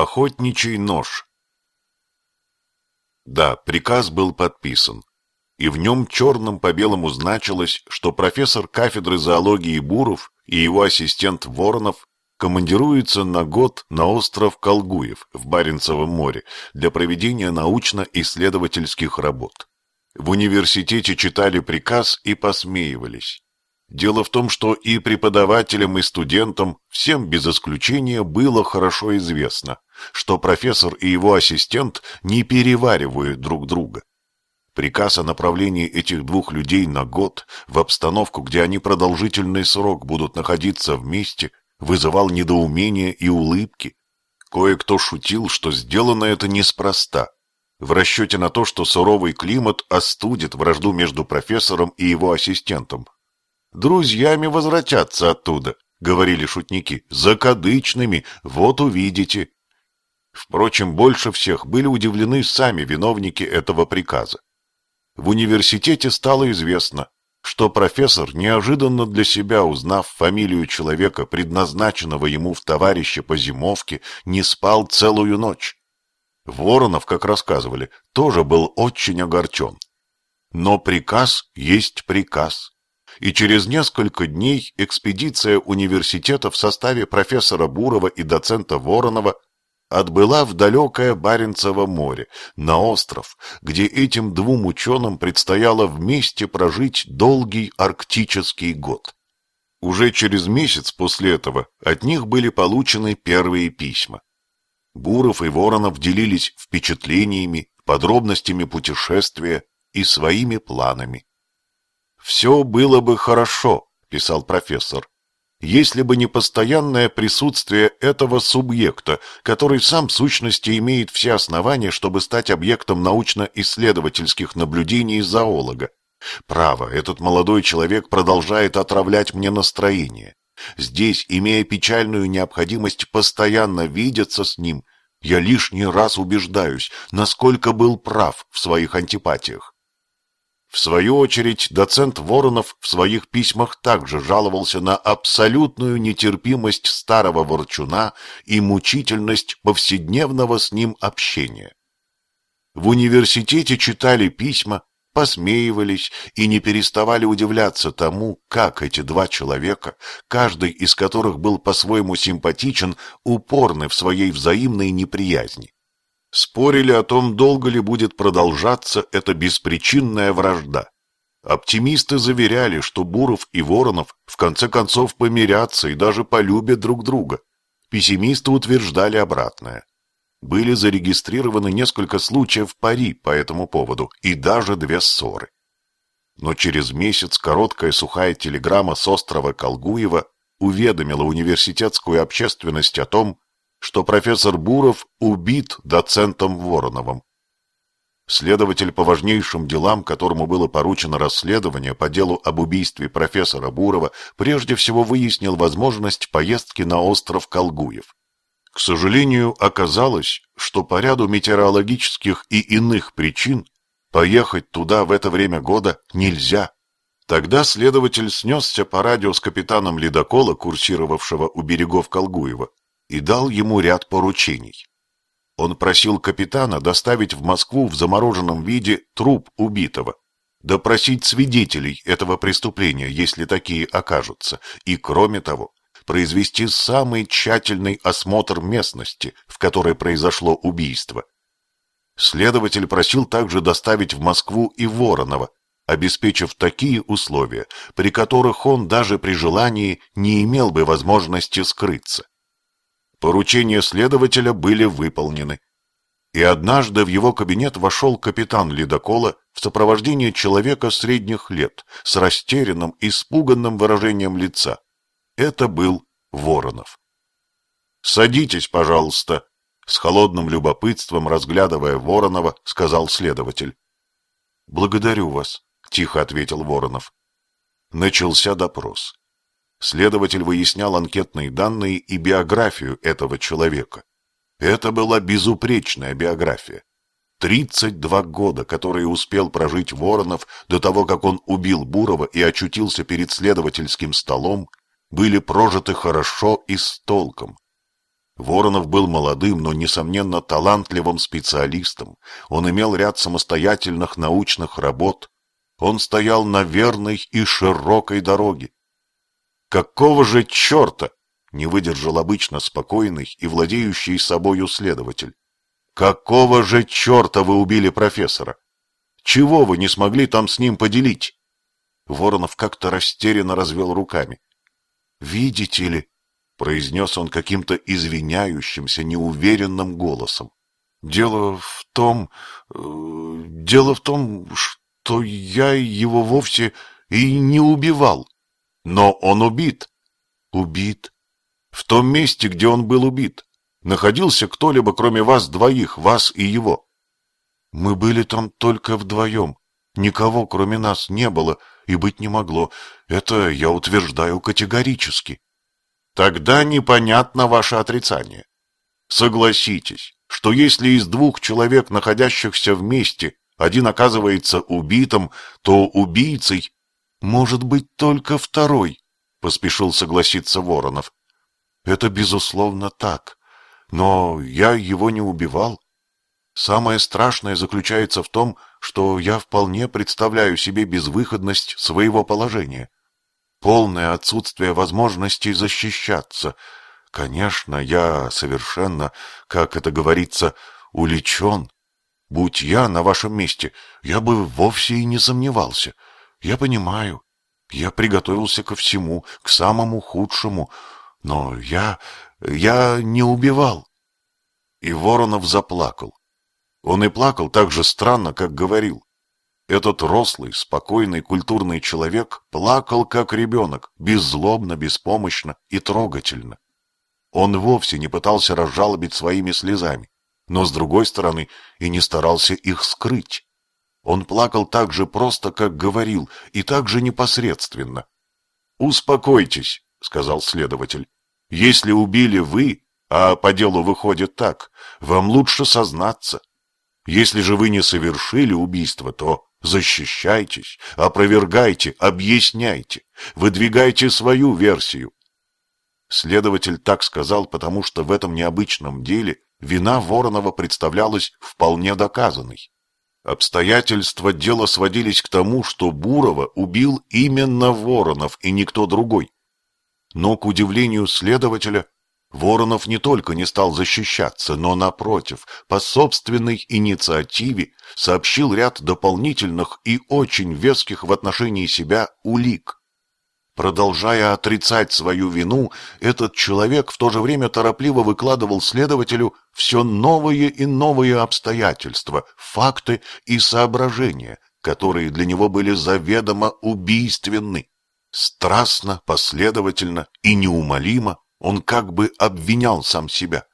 Охотничий нож. Да, приказ был подписан, и в нем черным по белому значилось, что профессор кафедры зоологии Буров и его ассистент Воронов командируются на год на остров Колгуев в Баренцевом море для проведения научно-исследовательских работ. В университете читали приказ и посмеивались. Дело в том, что и преподавателям, и студентам, всем без исключения, было хорошо известно, что профессор и его ассистент не переваривают друг друга. Приказ о направлении этих двух людей на год в обстановку, где они продолжительный срок будут находиться вместе, вызывал недоумение и улыбки. Кое-кто шутил, что сделано это неспроста, в расчете на то, что суровый климат остудит вражду между профессором и его ассистентом, Друзьями возвратятся оттуда, говорили шутники, закадычными, вот увидите. Впрочем, больше всех были удивлены сами виновники этого приказа. В университете стало известно, что профессор, неожиданно для себя узнав фамилию человека, предназначенного ему в товарище по зимовке, не спал целую ночь. Воронов, как рассказывали, тоже был очень огорчен. Но приказ есть приказ и через несколько дней экспедиция университета в составе профессора Бурова и доцента Воронова отбыла в далекое Баренцево море, на остров, где этим двум ученым предстояло вместе прожить долгий арктический год. Уже через месяц после этого от них были получены первые письма. Буров и Воронов делились впечатлениями, подробностями путешествия и своими планами. «Все было бы хорошо», — писал профессор, «если бы не постоянное присутствие этого субъекта, который сам в сущности имеет все основания, чтобы стать объектом научно-исследовательских наблюдений зоолога. Право, этот молодой человек продолжает отравлять мне настроение. Здесь, имея печальную необходимость постоянно видеться с ним, я лишний раз убеждаюсь, насколько был прав в своих антипатиях. В свою очередь, доцент Воронов в своих письмах также жаловался на абсолютную нетерпимость старого ворчуна и мучительность повседневного с ним общения. В университете читали письма, посмеивались и не переставали удивляться тому, как эти два человека, каждый из которых был по-своему симпатичен, упорны в своей взаимной неприязни. Спорили о том, долго ли будет продолжаться эта беспричинная вражда. Оптимисты заверяли, что Буров и Воронов в конце концов помирятся и даже полюбят друг друга. Пессимисты утверждали обратное. Были зарегистрированы несколько случаев пари по этому поводу и даже две ссоры. Но через месяц короткая сухая телеграмма с острова Колгуева уведомила университетскую общественность о том, что профессор Буров убит доцентом Вороновым. Следователь по важнейшим делам, которому было поручено расследование по делу об убийстве профессора Бурова, прежде всего выяснил возможность поездки на остров Колгуев. К сожалению, оказалось, что по ряду метеорологических и иных причин поехать туда в это время года нельзя. Тогда следователь снесся по радио с капитаном ледокола, курсировавшего у берегов Колгуева, и дал ему ряд поручений. Он просил капитана доставить в Москву в замороженном виде труп убитого, допросить свидетелей этого преступления, если такие окажутся, и, кроме того, произвести самый тщательный осмотр местности, в которой произошло убийство. Следователь просил также доставить в Москву и Воронова, обеспечив такие условия, при которых он даже при желании не имел бы возможности скрыться. Поручения следователя были выполнены. И однажды в его кабинет вошел капитан ледокола в сопровождении человека средних лет с растерянным, испуганным выражением лица. Это был Воронов. «Садитесь, пожалуйста», — с холодным любопытством, разглядывая Воронова, сказал следователь. «Благодарю вас», — тихо ответил Воронов. Начался допрос. Следователь выяснял анкетные данные и биографию этого человека. Это была безупречная биография. 32 года, которые успел прожить Воронов до того, как он убил Бурова и очутился перед следовательским столом, были прожиты хорошо и с толком. Воронов был молодым, но, несомненно, талантливым специалистом. Он имел ряд самостоятельных научных работ. Он стоял на верной и широкой дороге. Какого же черта? Не выдержал обычно спокойный и владеющий собою следователь. Какого же черта вы убили профессора? Чего вы не смогли там с ним поделить? Воронов как-то растерянно развел руками. Видите ли, произнес он каким-то извиняющимся, неуверенным голосом. Дело в том, э, дело в том, что я его вовсе и не убивал. Но он убит. Убит. В том месте, где он был убит. Находился кто-либо, кроме вас двоих, вас и его. Мы были там только вдвоем. Никого, кроме нас, не было и быть не могло. Это я утверждаю категорически. Тогда непонятно ваше отрицание. Согласитесь, что если из двух человек, находящихся вместе, один оказывается убитым, то убийцей может быть только второй, поспешил согласиться Воронов. Это безусловно так, но я его не убивал. Самое страшное заключается в том, что я вполне представляю себе безвыходность своего положения полное отсутствие возможности защищаться. Конечно, я совершенно, как это говорится, уличен. Будь я на вашем месте, я бы вовсе и не сомневался. Я понимаю, я приготовился ко всему, к самому худшему, но я... я не убивал. И Воронов заплакал. Он и плакал так же странно, как говорил. Этот рослый, спокойный, культурный человек плакал как ребенок, беззлобно, беспомощно и трогательно. Он вовсе не пытался разжалобить своими слезами, но, с другой стороны, и не старался их скрыть. Он плакал так же просто, как говорил, и так же непосредственно. «Успокойтесь», — сказал следователь. «Если убили вы, а по делу выходит так, вам лучше сознаться. Если же вы не совершили убийство, то Защищайтесь, опровергайте, объясняйте, выдвигайте свою версию. Следователь так сказал, потому что в этом необычном деле вина Воронова представлялась вполне доказанной. Обстоятельства дела сводились к тому, что Бурова убил именно Воронов и никто другой. Но, к удивлению следователя, Воронов не только не стал защищаться, но, напротив, по собственной инициативе сообщил ряд дополнительных и очень веских в отношении себя улик. Продолжая отрицать свою вину, этот человек в то же время торопливо выкладывал следователю все новые и новые обстоятельства, факты и соображения, которые для него были заведомо убийственны. Страстно, последовательно и неумолимо он как бы обвинял сам себя,